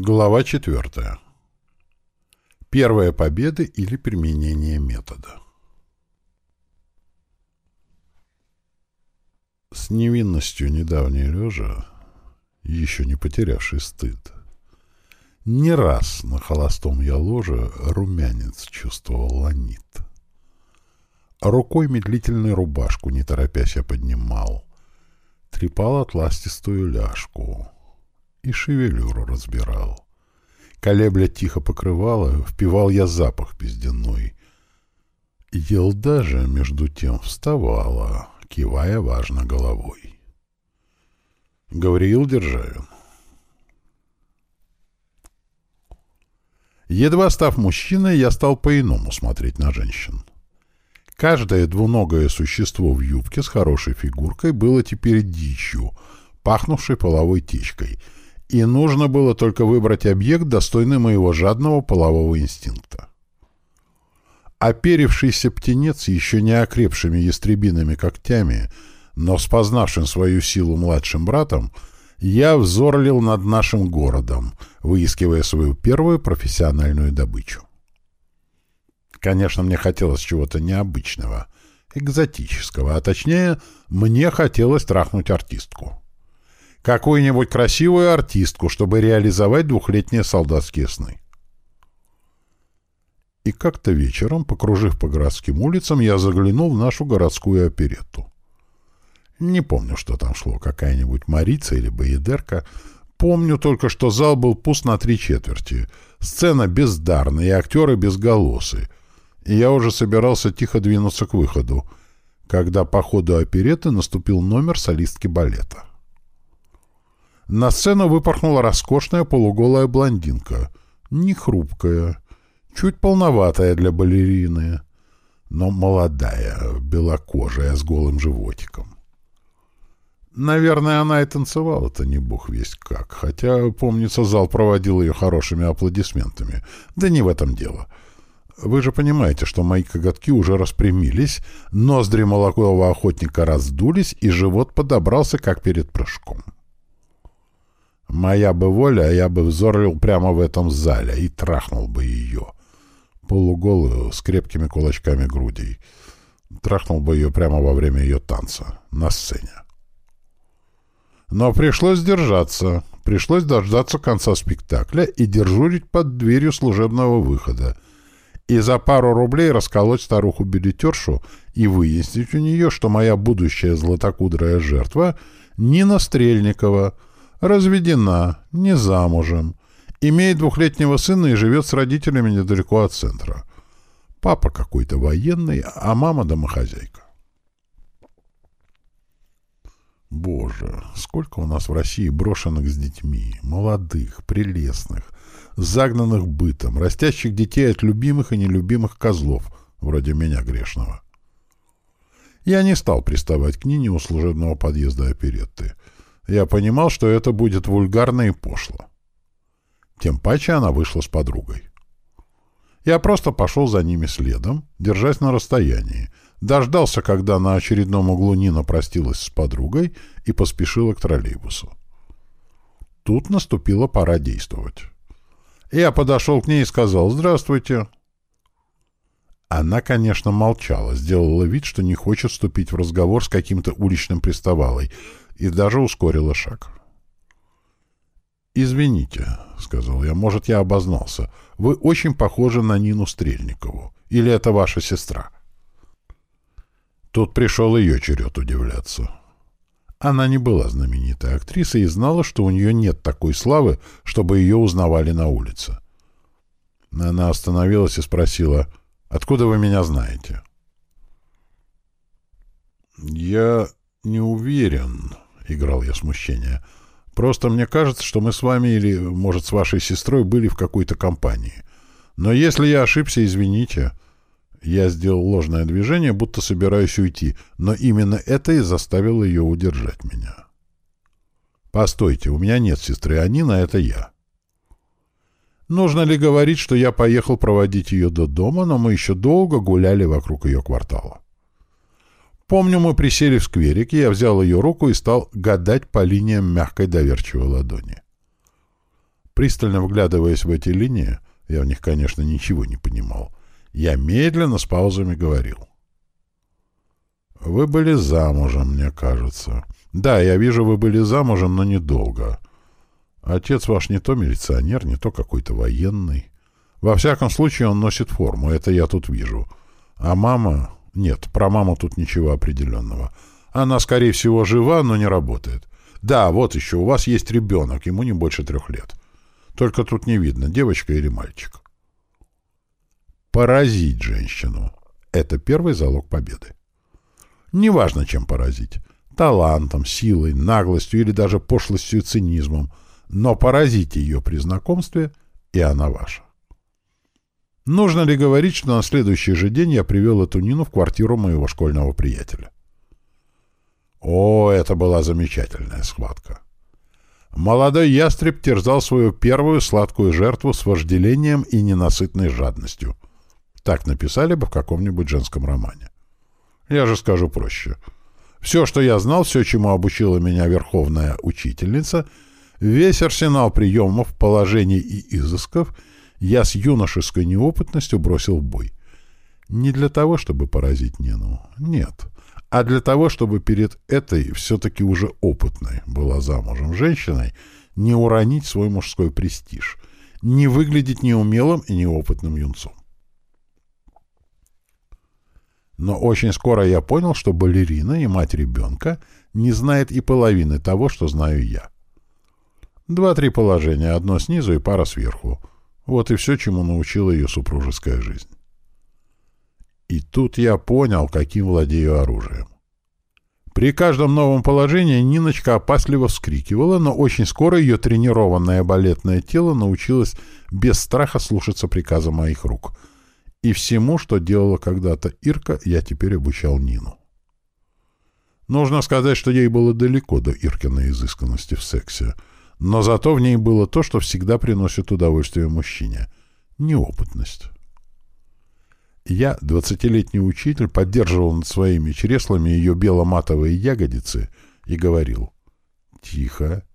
Глава четвертая. Первая победа или применение метода. С невинностью недавней лежа, еще не потерявший стыд, не раз на холостом я ложе румянец чувствовал ланит. Рукой медлительной рубашку, не торопясь, я поднимал, трепал отластистую ляжку — и шевелюру разбирал. Колебля тихо покрывала, впивал я запах пиздяной. Елда же, между тем, вставала, кивая важно головой. Гавриил Державин Едва став мужчиной, я стал по-иному смотреть на женщин. Каждое двуногое существо в юбке с хорошей фигуркой было теперь дичью, пахнувшей половой течкой — и нужно было только выбрать объект, достойный моего жадного полового инстинкта. Оперившийся птенец еще не окрепшими ястребиными когтями, но спознавшим свою силу младшим братом, я взорлил над нашим городом, выискивая свою первую профессиональную добычу. Конечно, мне хотелось чего-то необычного, экзотического, а точнее, мне хотелось трахнуть артистку какую-нибудь красивую артистку, чтобы реализовать двухлетние солдатские сны. И как-то вечером, покружив по городским улицам, я заглянул в нашу городскую оперетту. Не помню, что там шло, какая-нибудь Марица или Боедерка. Помню только, что зал был пуст на три четверти. Сцена бездарная, и актеры безголосы. И я уже собирался тихо двинуться к выходу, когда по ходу опереты наступил номер солистки балета. На сцену выпорхнула роскошная полуголая блондинка. Не хрупкая, чуть полноватая для балерины, но молодая, белокожая, с голым животиком. Наверное, она и танцевала-то не бог весть как, хотя, помнится, зал проводил ее хорошими аплодисментами. Да не в этом дело. Вы же понимаете, что мои коготки уже распрямились, ноздри молокового охотника раздулись, и живот подобрался, как перед прыжком. Моя бы воля, я бы взорвил прямо в этом зале и трахнул бы ее. Полуголую, с крепкими кулачками грудей. Трахнул бы ее прямо во время ее танца, на сцене. Но пришлось держаться. Пришлось дождаться конца спектакля и дежурить под дверью служебного выхода. И за пару рублей расколоть старуху-билетершу и выяснить у нее, что моя будущая златокудрая жертва Нина Стрельникова — Разведена, не замужем. Имеет двухлетнего сына и живет с родителями недалеко от центра. Папа какой-то военный, а мама домохозяйка. Боже, сколько у нас в России брошенных с детьми, молодых, прелестных, загнанных бытом, растящих детей от любимых и нелюбимых козлов, вроде меня грешного. Я не стал приставать к Нине у служебного подъезда оперетты. Я понимал, что это будет вульгарно и пошло. Тем паче она вышла с подругой. Я просто пошел за ними следом, держась на расстоянии, дождался, когда на очередном углу Нина простилась с подругой и поспешила к троллейбусу. Тут наступила пора действовать. Я подошел к ней и сказал «Здравствуйте». Она, конечно, молчала, сделала вид, что не хочет вступить в разговор с каким-то уличным приставалой, и даже ускорила шаг. «Извините», — сказал я, — «может, я обознался. Вы очень похожи на Нину Стрельникову. Или это ваша сестра?» Тут пришел ее черед удивляться. Она не была знаменитой актрисой и знала, что у нее нет такой славы, чтобы ее узнавали на улице. Она остановилась и спросила, «Откуда вы меня знаете?» «Я не уверен», — играл я смущение. «Просто мне кажется, что мы с вами или, может, с вашей сестрой были в какой-то компании. Но если я ошибся, извините». Я сделал ложное движение, будто собираюсь уйти, но именно это и заставило ее удержать меня. «Постойте, у меня нет сестры, а Нина — это я». Нужно ли говорить, что я поехал проводить ее до дома, но мы еще долго гуляли вокруг ее квартала? Помню, мы присели в скверике, я взял ее руку и стал гадать по линиям мягкой доверчивой ладони. Пристально вглядываясь в эти линии, я в них, конечно, ничего не понимал, я медленно с паузами говорил. «Вы были замужем, мне кажется. Да, я вижу, вы были замужем, но недолго. Отец ваш не то милиционер, не то какой-то военный. Во всяком случае, он носит форму, это я тут вижу. А мама... Нет, про маму тут ничего определенного. Она, скорее всего, жива, но не работает. Да, вот еще, у вас есть ребенок, ему не больше трех лет. Только тут не видно, девочка или мальчик. Поразить женщину — это первый залог победы. Неважно, чем поразить. Талантом, силой, наглостью или даже пошлостью и цинизмом. Но поразите ее при знакомстве, и она ваша. Нужно ли говорить, что на следующий же день я привел эту Нину в квартиру моего школьного приятеля? О, это была замечательная схватка. Молодой ястреб терзал свою первую сладкую жертву с вожделением и ненасытной жадностью. Так написали бы в каком-нибудь женском романе. Я же скажу проще. Все, что я знал, все, чему обучила меня верховная учительница, весь арсенал приемов, положений и изысков я с юношеской неопытностью бросил в бой. Не для того, чтобы поразить Нину. Нет. А для того, чтобы перед этой, все-таки уже опытной, была замужем женщиной, не уронить свой мужской престиж, не выглядеть неумелым и неопытным юнцом. Но очень скоро я понял, что балерина и мать ребенка не знает и половины того, что знаю я. Два-три положения, одно снизу и пара сверху. Вот и все, чему научила ее супружеская жизнь. И тут я понял, каким владею оружием. При каждом новом положении Ниночка опасливо вскрикивала, но очень скоро ее тренированное балетное тело научилось без страха слушаться приказа моих рук — и всему, что делала когда-то Ирка, я теперь обучал Нину. Нужно сказать, что ей было далеко до Иркиной изысканности в сексе, но зато в ней было то, что всегда приносит удовольствие мужчине — неопытность. Я, двадцатилетний учитель, поддерживал над своими чреслами ее бело-матовые ягодицы и говорил «Тихо,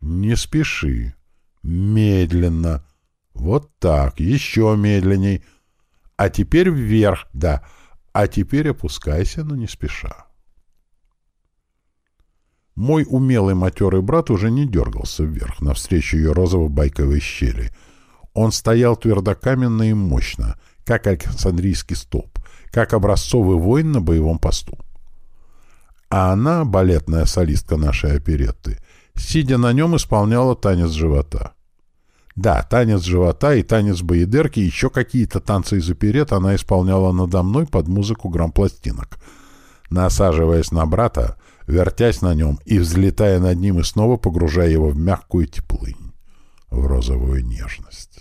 не спеши, медленно, вот так, еще медленней, а теперь вверх, да. А теперь опускайся, но не спеша. Мой умелый матерый брат уже не дергался вверх, навстречу ее розово-байковой щели. Он стоял твердокаменно и мощно, как Александрийский столб, как образцовый воин на боевом посту. А она, балетная солистка нашей оперетты, сидя на нем, исполняла танец живота. Да, танец живота и танец боедерки, еще какие-то танцы из оперет она исполняла надо мной под музыку грампластинок. Насаживаясь на брата, вертясь на нем и взлетая над ним и снова погружая его в мягкую теплынь, в розовую нежность.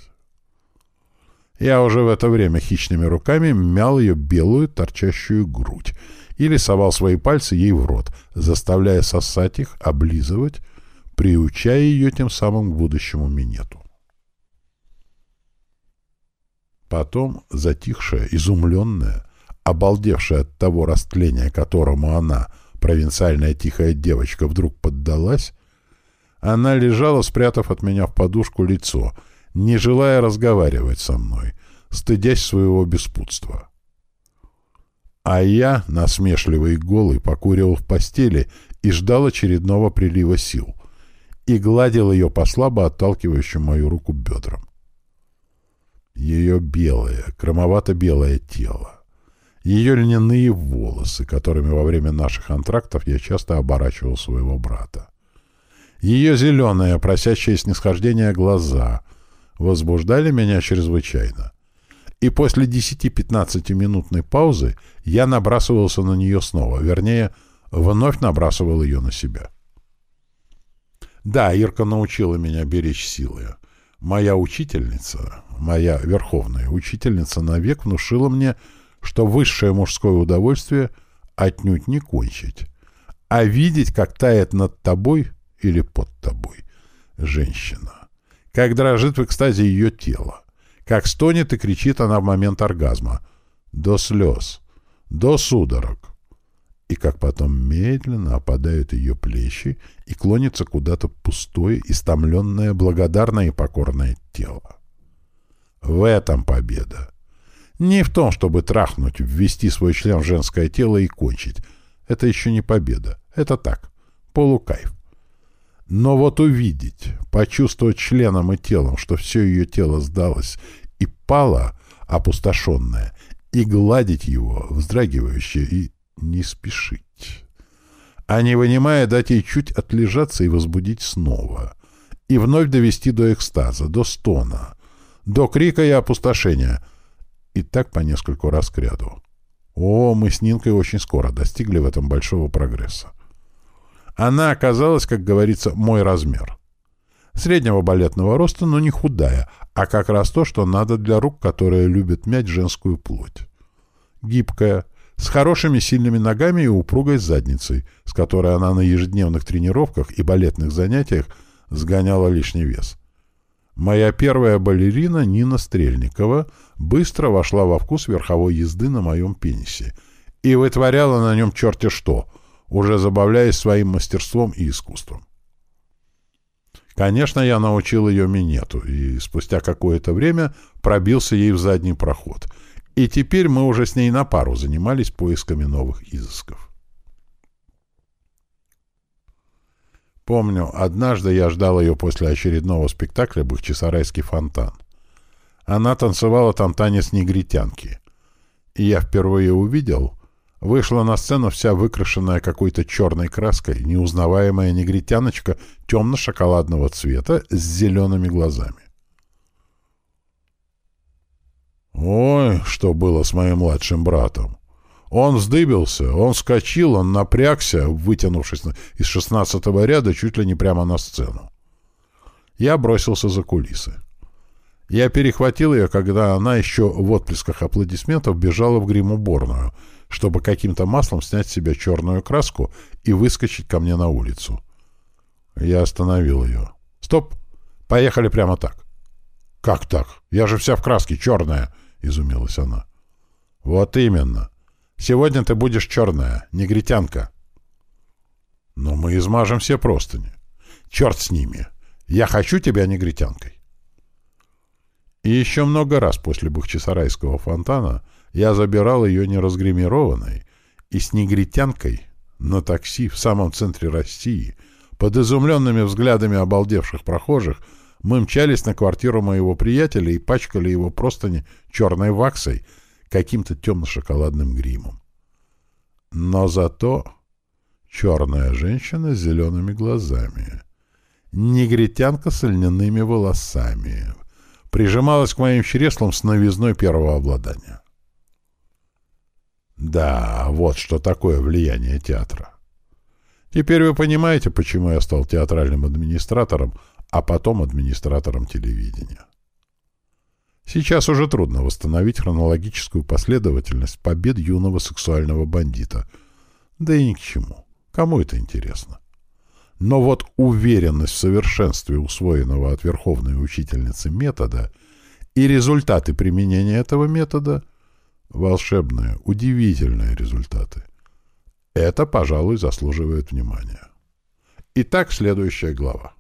Я уже в это время хищными руками мял ее белую торчащую грудь или совал свои пальцы ей в рот, заставляя сосать их, облизывать, приучая ее тем самым к будущему минету. Потом, затихшая, изумленная, обалдевшая от того растления, которому она, провинциальная тихая девочка, вдруг поддалась, она лежала, спрятав от меня в подушку лицо, не желая разговаривать со мной, стыдясь своего беспутства. А я, насмешливый и голый, покуривал в постели и ждал очередного прилива сил и гладил ее по слабо отталкивающим мою руку бедрам. Ее белое, кромовато-белое тело. Ее льняные волосы, которыми во время наших антрактов я часто оборачивал своего брата. Ее зеленые, просящие снисхождения глаза возбуждали меня чрезвычайно. И после 10-15 минутной паузы я набрасывался на нее снова, вернее, вновь набрасывал ее на себя. Да, Ирка научила меня беречь силы. Моя учительница, моя верховная учительница навек внушила мне, что высшее мужское удовольствие отнюдь не кончить, а видеть, как тает над тобой или под тобой женщина, как дрожит в экстазе ее тело, как стонет и кричит она в момент оргазма, до слез, до судорог. и как потом медленно опадают ее плечи и клонится куда-то пустое, истомленное, благодарное и покорное тело. В этом победа. Не в том, чтобы трахнуть, ввести свой член в женское тело и кончить. Это еще не победа. Это так, полукайф. Но вот увидеть, почувствовать членом и телом, что все ее тело сдалось и пало, опустошенное, и гладить его, вздрагивающее, и не спешить. А не вынимая, дать ей чуть отлежаться и возбудить снова. И вновь довести до экстаза, до стона, до крика и опустошения. И так по нескольку раз к ряду. О, мы с Нинкой очень скоро достигли в этом большого прогресса. Она оказалась, как говорится, мой размер. Среднего балетного роста, но не худая, а как раз то, что надо для рук, которые любят мять женскую плоть. Гибкая, с хорошими сильными ногами и упругой задницей, с которой она на ежедневных тренировках и балетных занятиях сгоняла лишний вес. Моя первая балерина Нина Стрельникова быстро вошла во вкус верховой езды на моем пенисе и вытворяла на нем черти что, уже забавляясь своим мастерством и искусством. Конечно, я научил ее минету, и спустя какое-то время пробился ей в задний проход — и теперь мы уже с ней на пару занимались поисками новых изысков. Помню, однажды я ждал ее после очередного спектакля «Бахчисарайский фонтан». Она танцевала там танец негритянки. И я впервые увидел, вышла на сцену вся выкрашенная какой-то черной краской, неузнаваемая негритяночка темно-шоколадного цвета с зелеными глазами. Ой, что было с моим младшим братом. Он вздыбился, он вскочил, он напрягся, вытянувшись из шестнадцатого ряда чуть ли не прямо на сцену. Я бросился за кулисы. Я перехватил ее, когда она еще в отплесках аплодисментов бежала в грим-уборную, чтобы каким-то маслом снять с себя черную краску и выскочить ко мне на улицу. Я остановил ее. «Стоп! Поехали прямо так!» «Как так? Я же вся в краске, черная!» изумилась она. Вот именно. Сегодня ты будешь черная, негритянка. Но мы измажем все простыни. Черт с ними. Я хочу тебя негритянкой. И еще много раз после Бахчисарайского фонтана я забирал ее неразгримированной и с негритянкой на такси в самом центре России под изумленными взглядами обалдевших прохожих мы мчались на квартиру моего приятеля и пачкали его простыни черной ваксой, каким-то темно-шоколадным гримом. Но зато черная женщина с зелеными глазами, негритянка с льняными волосами, прижималась к моим чреслам с новизной первого обладания. Да, вот что такое влияние театра. Теперь вы понимаете, почему я стал театральным администратором, а потом администратором телевидения. Сейчас уже трудно восстановить хронологическую последовательность побед юного сексуального бандита. Да и ни к чему. Кому это интересно? Но вот уверенность в совершенстве усвоенного от верховной учительницы метода и результаты применения этого метода — волшебные, удивительные результаты. Это, пожалуй, заслуживает внимания. Итак, следующая глава.